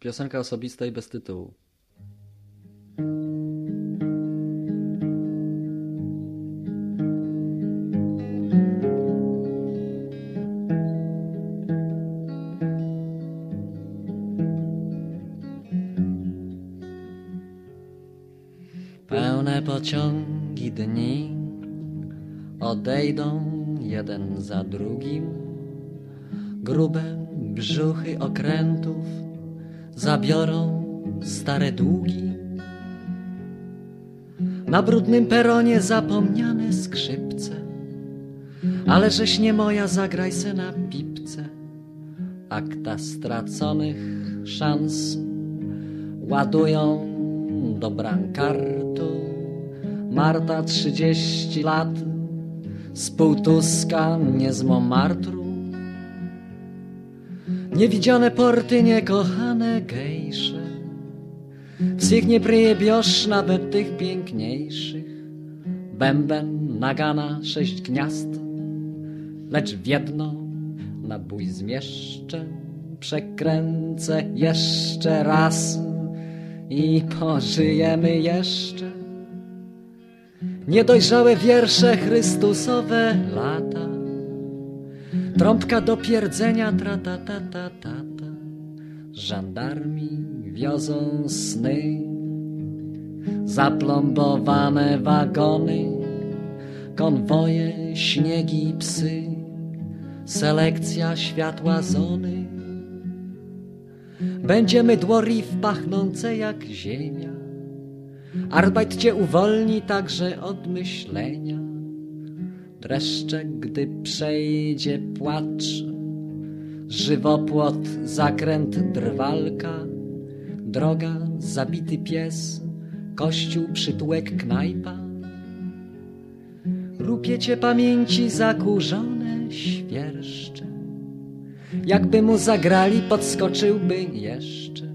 Piosenka osobista i bez tytułu. Pełne pociągi dni odejdą jeden za drugim. Grube brzuchy okrętów zabiorą stare długi. Na brudnym peronie zapomniane skrzypce, ale żeś nie moja, zagraj se na pipce. Akta straconych szans ładują do brankartu. Marta trzydzieści lat, z półtuska nie z Montmartru. Niewidziane porty, niekochane gejsze, Wsych nie biosz nawet tych piękniejszych. Bęben, nagana, sześć gniazd, lecz w jedno na bój zmieszczę, przekręcę jeszcze raz i pożyjemy jeszcze. Niedojrzałe wiersze Chrystusowe lata, trąbka do pierdzenia tra ta ta ta ta ta. Żandarmi wiozą sny, zaplombowane wagony, konwoje, śniegi, psy, selekcja światła zony. Będziemy dłori pachnące jak ziemia. Arbeit cię uwolni także od myślenia. Dreszcze, gdy przejdzie płacz, żywopłot, zakręt, drwalka, droga, zabity pies, kościół, przytułek, knajpa. Rupiecie pamięci zakurzone świerszcze. Jakby mu zagrali, podskoczyłby jeszcze.